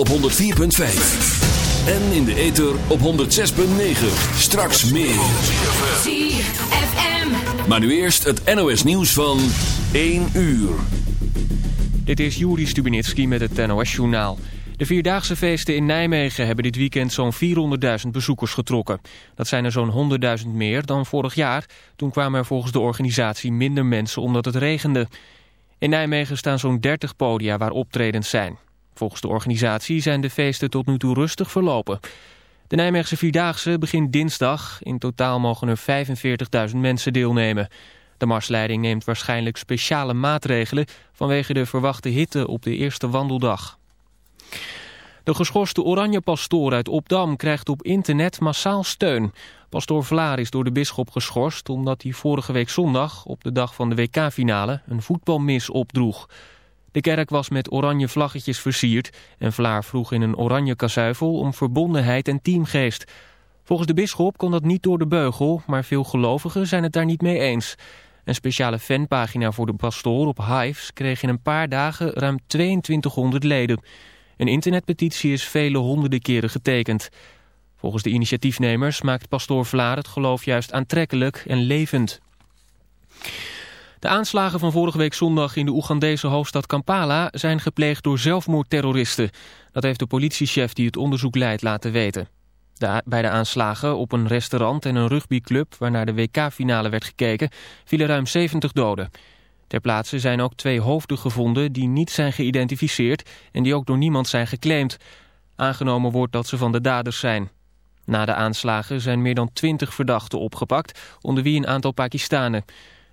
op 104.5. En in de ether op 106.9. Straks meer. ZFM. Maar nu eerst het NOS nieuws van 1 uur. Dit is Juri Stubinitski met het NOS-journaal. De Vierdaagse feesten in Nijmegen hebben dit weekend zo'n 400.000 bezoekers getrokken. Dat zijn er zo'n 100.000 meer dan vorig jaar. Toen kwamen er volgens de organisatie minder mensen omdat het regende. In Nijmegen staan zo'n 30 podia waar optredens zijn. Volgens de organisatie zijn de feesten tot nu toe rustig verlopen. De Nijmeegse Vierdaagse begint dinsdag. In totaal mogen er 45.000 mensen deelnemen. De marsleiding neemt waarschijnlijk speciale maatregelen... vanwege de verwachte hitte op de eerste wandeldag. De geschorste oranje pastoor uit Opdam krijgt op internet massaal steun. Pastoor Vlaar is door de bisschop geschorst... omdat hij vorige week zondag, op de dag van de WK-finale... een voetbalmis opdroeg... De kerk was met oranje vlaggetjes versierd en Vlaar vroeg in een oranje kasuivel om verbondenheid en teamgeest. Volgens de bisschop kon dat niet door de beugel, maar veel gelovigen zijn het daar niet mee eens. Een speciale fanpagina voor de pastoor op Hives kreeg in een paar dagen ruim 2200 leden. Een internetpetitie is vele honderden keren getekend. Volgens de initiatiefnemers maakt pastoor Vlaar het geloof juist aantrekkelijk en levend. De aanslagen van vorige week zondag in de Oegandese hoofdstad Kampala zijn gepleegd door zelfmoordterroristen. Dat heeft de politiechef die het onderzoek leidt laten weten. Bij de aanslagen op een restaurant en een rugbyclub waarnaar de WK-finale werd gekeken vielen ruim 70 doden. Ter plaatse zijn ook twee hoofden gevonden die niet zijn geïdentificeerd en die ook door niemand zijn geclaimd. Aangenomen wordt dat ze van de daders zijn. Na de aanslagen zijn meer dan 20 verdachten opgepakt, onder wie een aantal Pakistanen.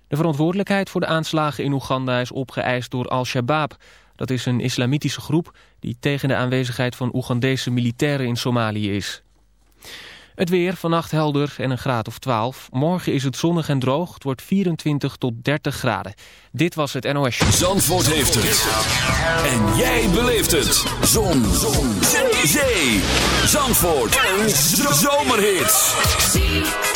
De verantwoordelijkheid voor de aanslagen in Oeganda is opgeëist door Al-Shabaab. Dat is een islamitische groep die tegen de aanwezigheid van Oegandese militairen in Somalië is. Het weer, vannacht helder en een graad of 12. Morgen is het zonnig en droog. Het wordt 24 tot 30 graden. Dit was het NOS. Zandvoort heeft het. En jij beleeft het. Zon. Zon. Zee. Zandvoort. Een zomerhit.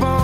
was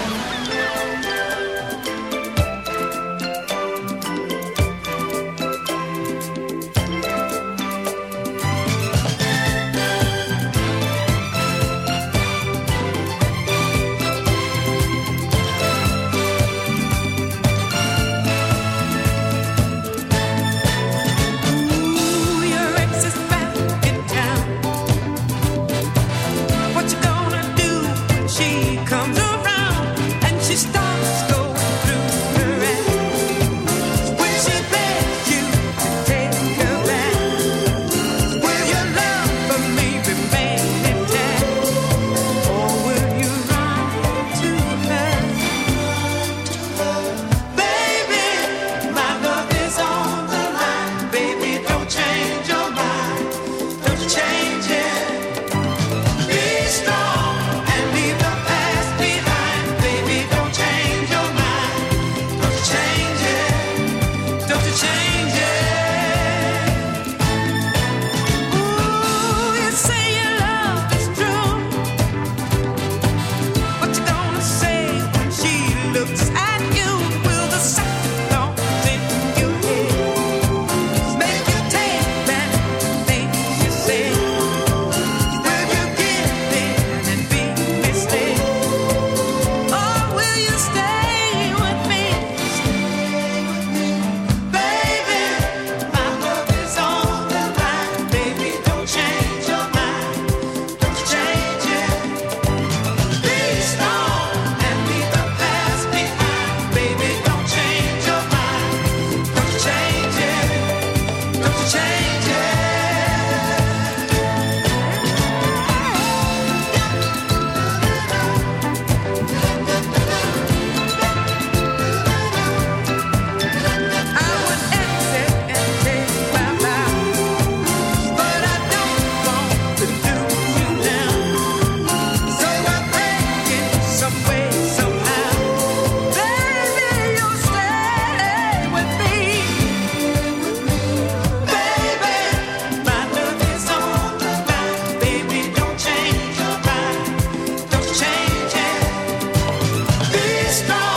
stop.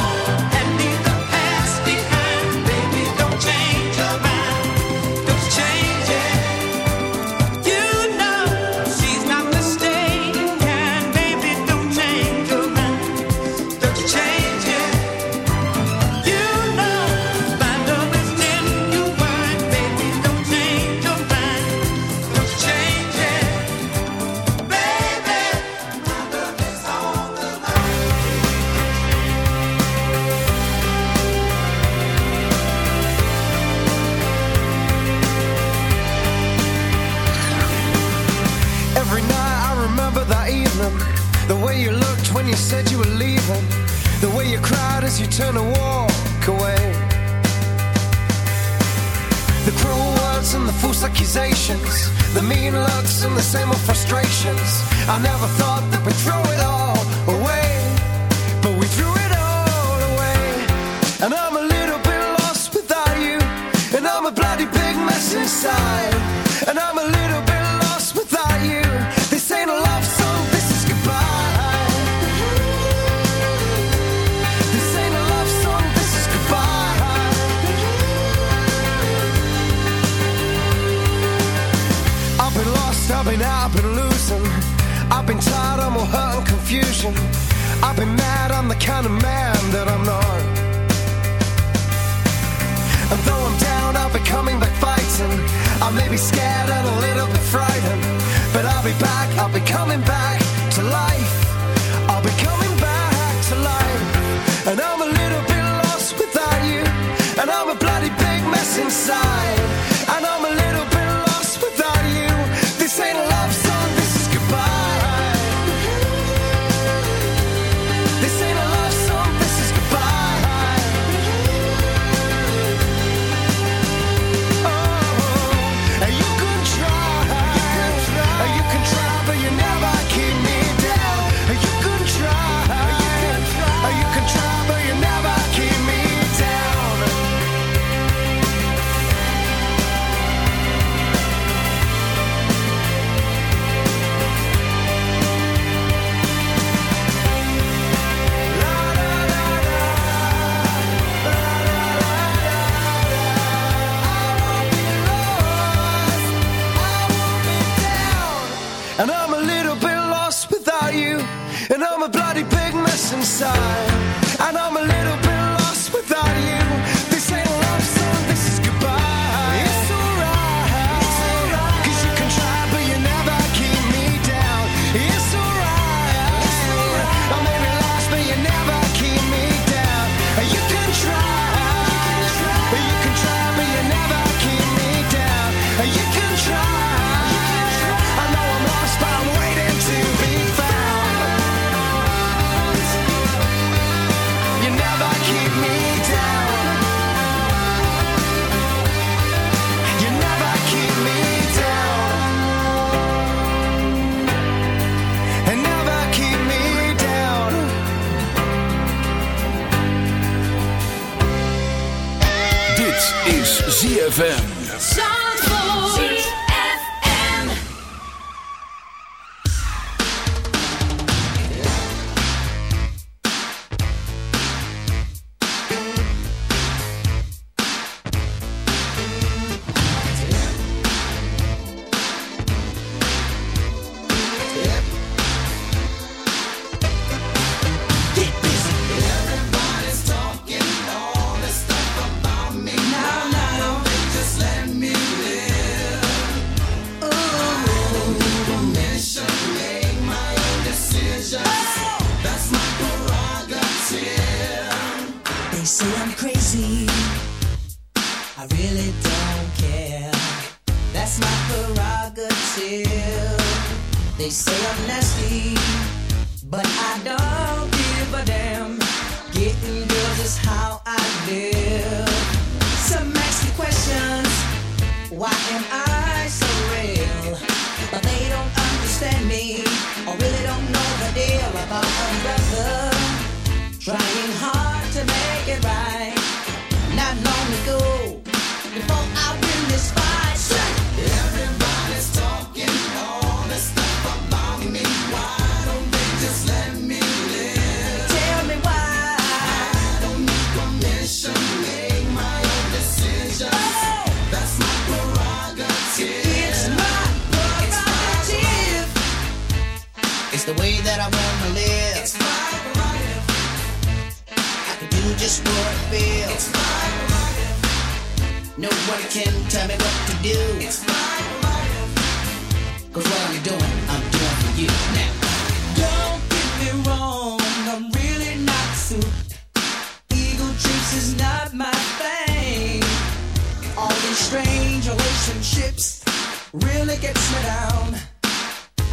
gets me down.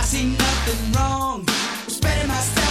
I see nothing wrong with spending myself.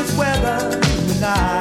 this weather tonight.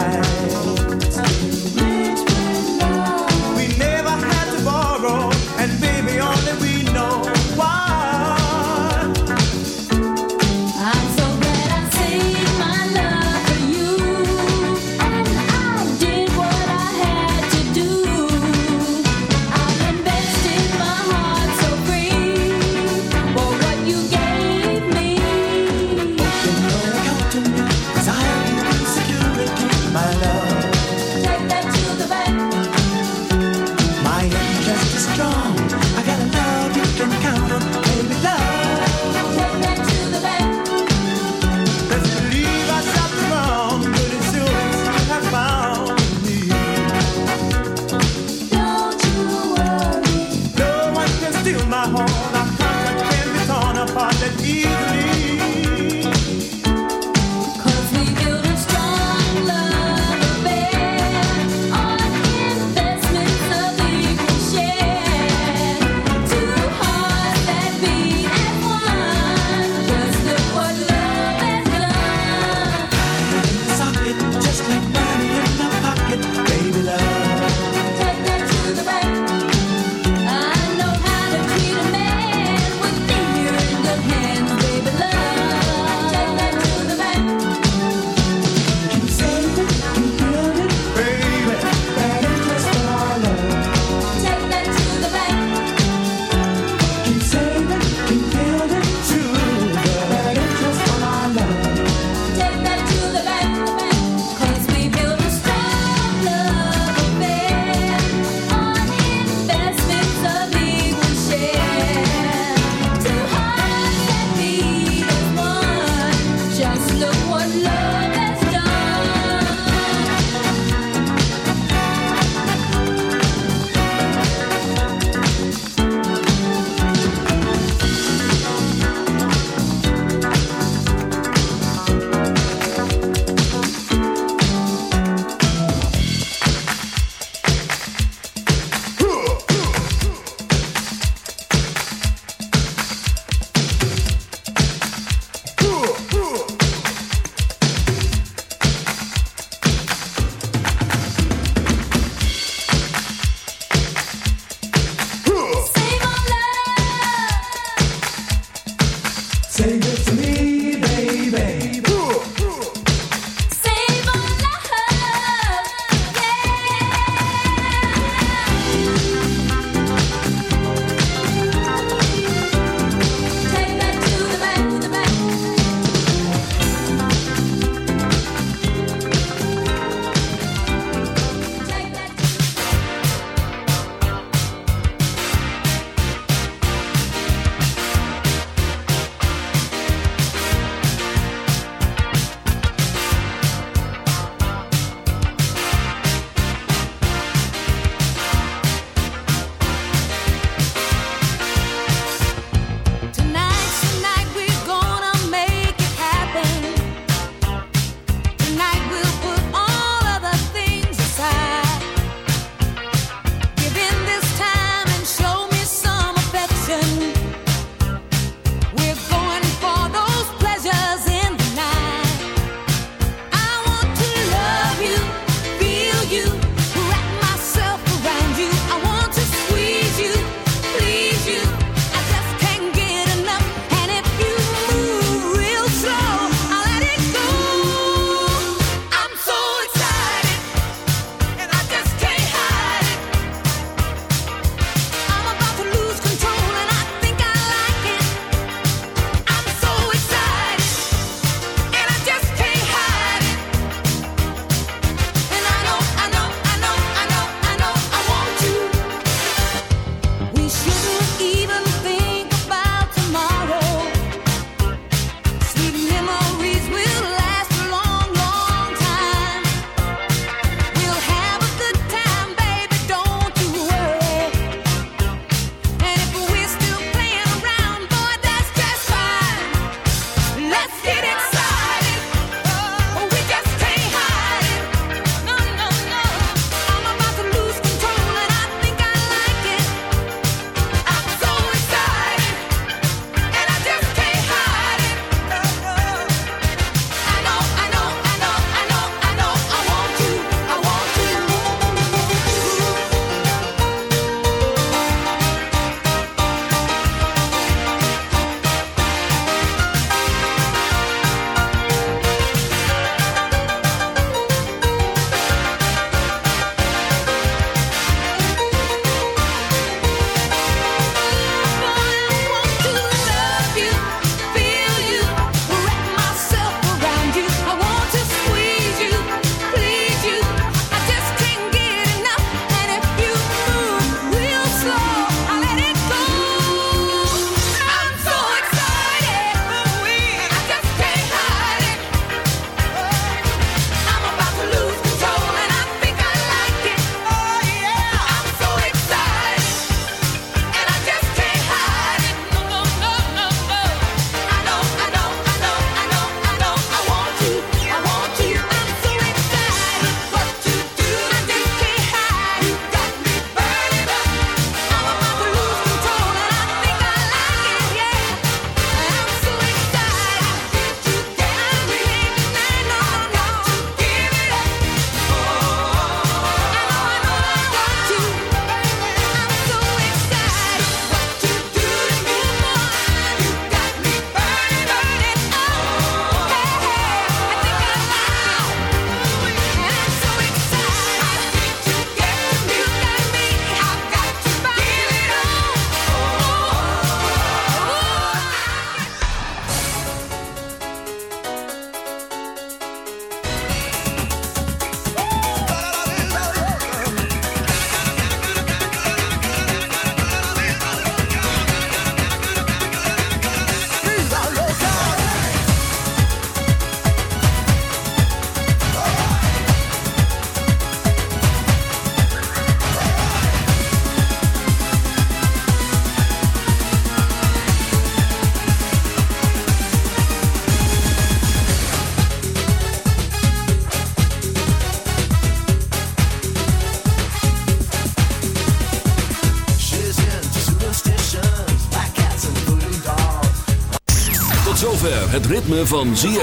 Het ritme van ZFM.